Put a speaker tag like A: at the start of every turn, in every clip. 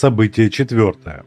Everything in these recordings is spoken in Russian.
A: Событие четвертое.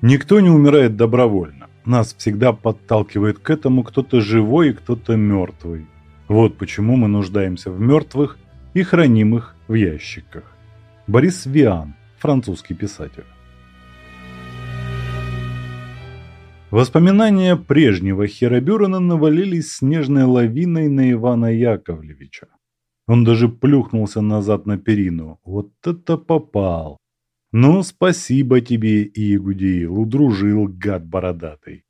A: Никто не умирает добровольно. Нас всегда подталкивает к этому кто-то живой и кто-то мертвый. Вот почему мы нуждаемся в мертвых и храним их в ящиках. Борис Виан, французский писатель. Воспоминания прежнего Херобюрена навалились снежной лавиной на Ивана Яковлевича. Он даже плюхнулся назад на перину. Вот это попал! Ну, спасибо тебе, Иегудеил, удружил, гад бородатый.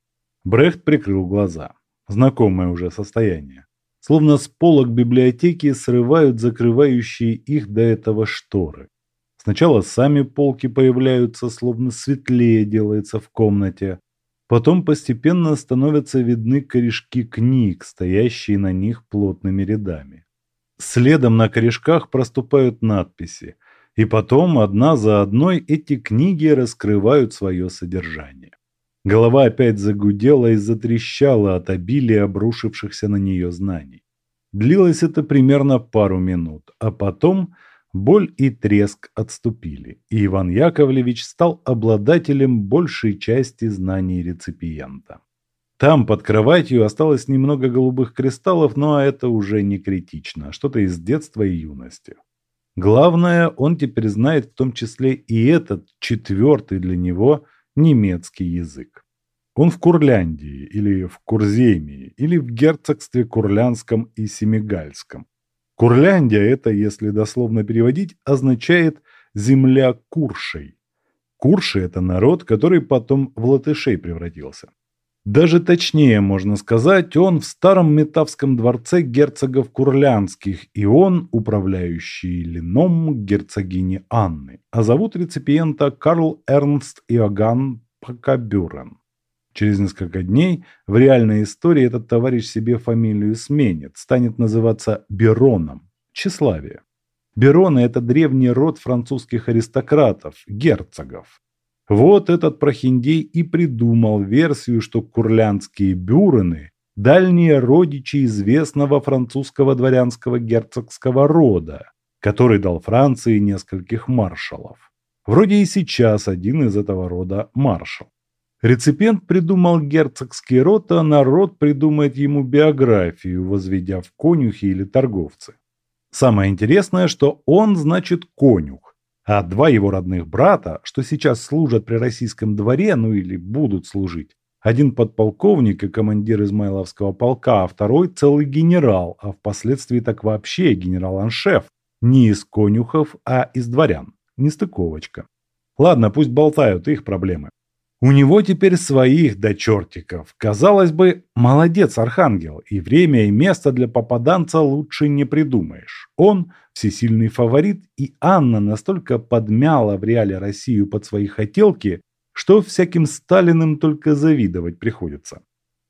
A: Брехт прикрыл глаза. Знакомое уже состояние. Словно с полок библиотеки срывают закрывающие их до этого шторы. Сначала сами полки появляются, словно светлее делается в комнате, Потом постепенно становятся видны корешки книг, стоящие на них плотными рядами. Следом на корешках проступают надписи, и потом одна за одной эти книги раскрывают свое содержание. Голова опять загудела и затрещала от обилия обрушившихся на нее знаний. Длилось это примерно пару минут, а потом Боль и треск отступили, и Иван Яковлевич стал обладателем большей части знаний реципиента. Там под кроватью осталось немного голубых кристаллов, но это уже не критично, что-то из детства и юности. Главное, он теперь знает в том числе и этот четвертый для него немецкий язык. Он в Курляндии, или в Курземии, или в герцогстве Курлянском и Семигальском. Курляндия – это, если дословно переводить, означает «земля Куршей». Курши – это народ, который потом в латышей превратился. Даже точнее можно сказать, он в старом Метавском дворце герцогов Курлянских, и он управляющий лином герцогини Анны, а зовут реципиента Карл Эрнст Иоганн Пакабюрен. Через несколько дней в реальной истории этот товарищ себе фамилию сменит, станет называться Бероном, тщеславие. Бероны – это древний род французских аристократов, герцогов. Вот этот прохиндей и придумал версию, что курлянские бюрены – дальние родичи известного французского дворянского герцогского рода, который дал Франции нескольких маршалов. Вроде и сейчас один из этого рода маршал. Реципиент придумал герцогский род, а народ придумает ему биографию, возведя в конюхи или торговцы. Самое интересное, что он значит конюх, а два его родных брата, что сейчас служат при российском дворе, ну или будут служить, один подполковник и командир Измайловского полка, а второй целый генерал, а впоследствии так вообще генерал-аншеф, не из конюхов, а из дворян. Нестыковочка. Ладно, пусть болтают, их проблемы. У него теперь своих до чертиков. Казалось бы, молодец Архангел, и время и место для попаданца лучше не придумаешь. Он всесильный фаворит, и Анна настолько подмяла в реале Россию под свои хотелки, что всяким Сталиным только завидовать приходится.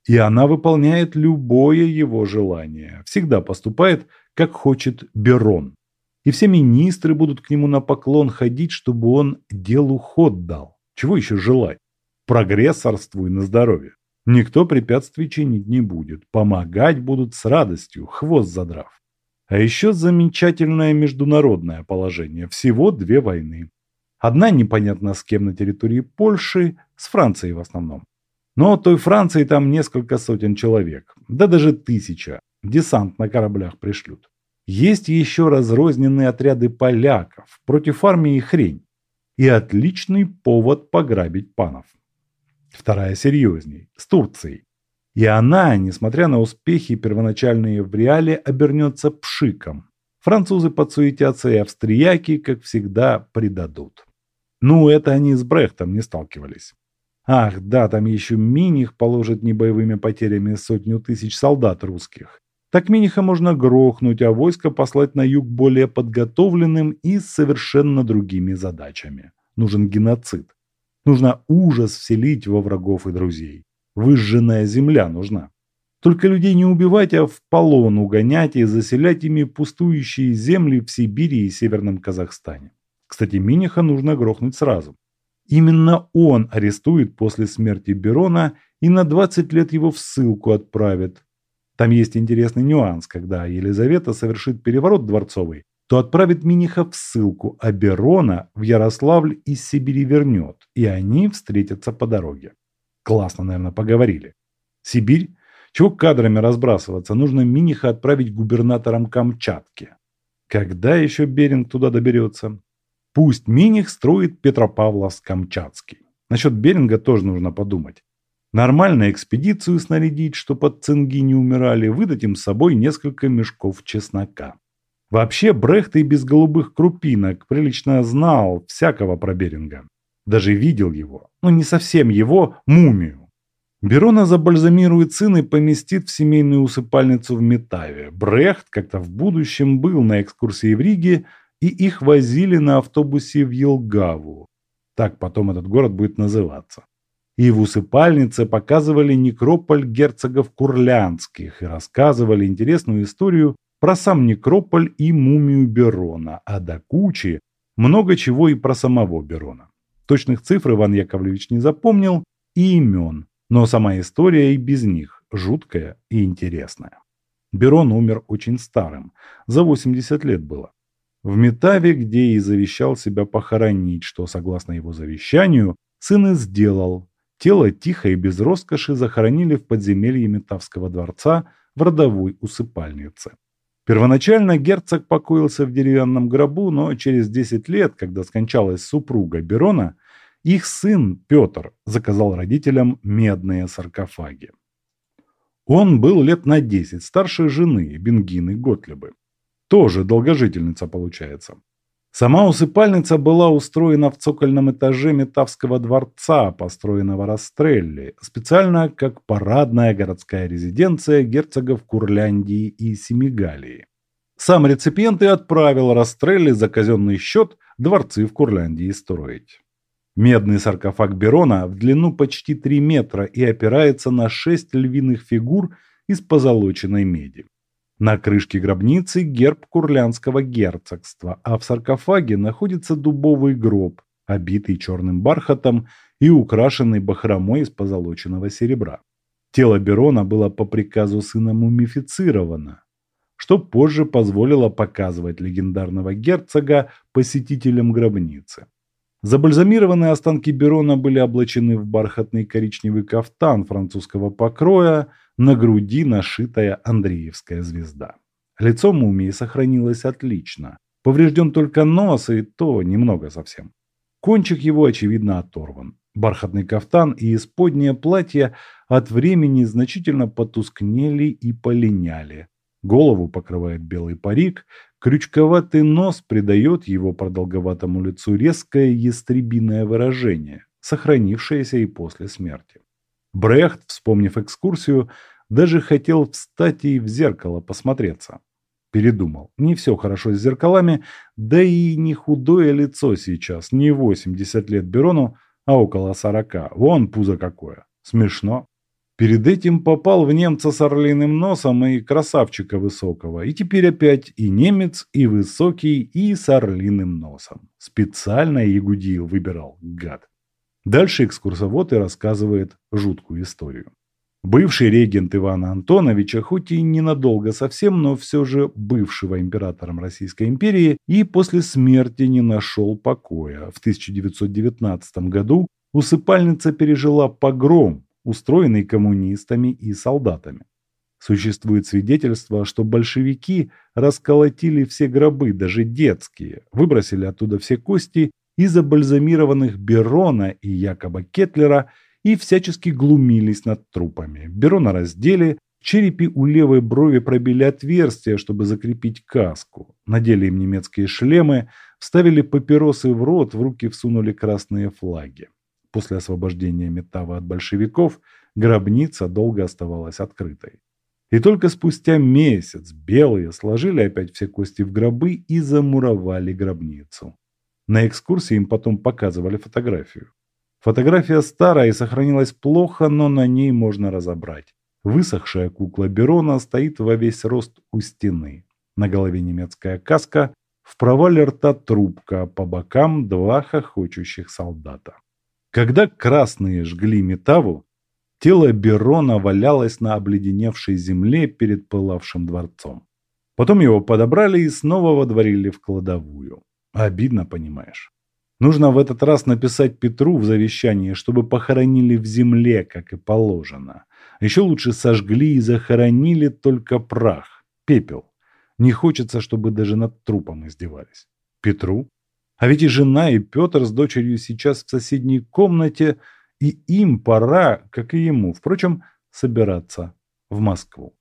A: И она выполняет любое его желание, всегда поступает, как хочет Берон. И все министры будут к нему на поклон ходить, чтобы он делу ход дал. Чего еще желать? Прогрессорствуй на здоровье. Никто препятствий чинить не будет. Помогать будут с радостью, хвост задрав. А еще замечательное международное положение. Всего две войны. Одна непонятно с кем на территории Польши, с Францией в основном. Но той Франции там несколько сотен человек, да даже тысяча. Десант на кораблях пришлют. Есть еще разрозненные отряды поляков, против армии хрень. И отличный повод пограбить панов. Вторая серьезней, с Турцией. И она, несмотря на успехи первоначальные в реале, обернется пшиком. Французы подсуетятся и австрияки, как всегда, предадут. Ну, это они с Брехтом не сталкивались. Ах, да, там еще Миних положит небоевыми потерями сотню тысяч солдат русских. Так Миниха можно грохнуть, а войско послать на юг более подготовленным и с совершенно другими задачами. Нужен геноцид. Нужно ужас вселить во врагов и друзей. Выжженная земля нужна. Только людей не убивать, а в полон угонять и заселять ими пустующие земли в Сибири и Северном Казахстане. Кстати, Миниха нужно грохнуть сразу. Именно он арестует после смерти Берона и на 20 лет его в ссылку отправит. Там есть интересный нюанс, когда Елизавета совершит переворот дворцовый, то отправит Миниха в ссылку, а Берона в Ярославль из Сибири вернет, и они встретятся по дороге. Классно, наверное, поговорили. Сибирь? Чего кадрами разбрасываться? Нужно Миниха отправить губернатором Камчатки. Когда еще Беринг туда доберется? Пусть Миних строит Петропавловск-Камчатский. Насчет Беринга тоже нужно подумать. Нормально экспедицию снарядить, что под цинги не умирали, выдать им с собой несколько мешков чеснока. Вообще Брехт и без голубых крупинок прилично знал всякого про Беринга. Даже видел его, но не совсем его, мумию. Берона забальзамирует сына и поместит в семейную усыпальницу в Метаве. Брехт как-то в будущем был на экскурсии в Риге, и их возили на автобусе в Елгаву. Так потом этот город будет называться. И в усыпальнице показывали некрополь герцогов Курлянских и рассказывали интересную историю про сам некрополь и мумию Берона, а до кучи много чего и про самого Берона. Точных цифр Иван Яковлевич не запомнил и имен, но сама история и без них жуткая и интересная. Берон умер очень старым, за 80 лет было. В Метаве, где и завещал себя похоронить, что, согласно его завещанию, сын и сделал. Тело тихо и без роскоши захоронили в подземелье Метавского дворца в родовой усыпальнице. Первоначально герцог покоился в деревянном гробу, но через 10 лет, когда скончалась супруга Берона, их сын Петр заказал родителям медные саркофаги. Он был лет на 10 старше жены Бенгины Готлебы. Тоже долгожительница получается. Сама усыпальница была устроена в цокольном этаже Метавского дворца, построенного Растрелли, специально как парадная городская резиденция герцогов Курляндии и Семигалии. Сам реципиент и отправил Растрелли за казенный счет дворцы в Курляндии строить. Медный саркофаг Берона в длину почти 3 метра и опирается на 6 львиных фигур из позолоченной меди. На крышке гробницы герб Курлянского герцогства, а в саркофаге находится дубовый гроб, обитый черным бархатом и украшенный бахромой из позолоченного серебра. Тело Берона было по приказу сына мумифицировано, что позже позволило показывать легендарного герцога посетителям гробницы. Забальзамированные останки Берона были облачены в бархатный коричневый кафтан французского покроя – на груди нашитая Андреевская звезда. Лицо мумии сохранилось отлично. Поврежден только нос, и то немного совсем. Кончик его, очевидно, оторван. Бархатный кафтан и исподнее платье от времени значительно потускнели и полиняли. Голову покрывает белый парик, крючковатый нос придает его продолговатому лицу резкое ястребиное выражение, сохранившееся и после смерти. Брехт, вспомнив экскурсию, даже хотел встать и в зеркало посмотреться. Передумал. Не все хорошо с зеркалами, да и не худое лицо сейчас, не 80 лет Берону, а около 40. Вон пузо какое. Смешно. Перед этим попал в немца с орлиным носом и красавчика высокого. И теперь опять и немец, и высокий, и с орлиным носом. Специально Ягудиил выбирал, гад. Дальше экскурсовод и рассказывает жуткую историю. Бывший регент Ивана Антоновича, хоть и ненадолго совсем, но все же бывшего императором Российской империи, и после смерти не нашел покоя. В 1919 году усыпальница пережила погром, устроенный коммунистами и солдатами. Существует свидетельство, что большевики расколотили все гробы, даже детские, выбросили оттуда все кости и забальзамированных Берона и якобы Кетлера и всячески глумились над трупами. Берона раздели, в черепе у левой брови пробили отверстие, чтобы закрепить каску. Надели им немецкие шлемы, вставили папиросы в рот, в руки всунули красные флаги. После освобождения Метава от большевиков гробница долго оставалась открытой. И только спустя месяц белые сложили опять все кости в гробы и замуровали гробницу. На экскурсии им потом показывали фотографию. Фотография старая и сохранилась плохо, но на ней можно разобрать. Высохшая кукла Берона стоит во весь рост у стены. На голове немецкая каска, в провале рта трубка, по бокам два хохочущих солдата. Когда красные жгли Метаву, тело Берона валялось на обледеневшей земле перед пылавшим дворцом. Потом его подобрали и снова водворили в кладовую. Обидно, понимаешь. Нужно в этот раз написать Петру в завещании, чтобы похоронили в земле, как и положено. Еще лучше сожгли и захоронили только прах, пепел. Не хочется, чтобы даже над трупом издевались. Петру? А ведь и жена, и Петр с дочерью сейчас в соседней комнате, и им пора, как и ему, впрочем, собираться в Москву.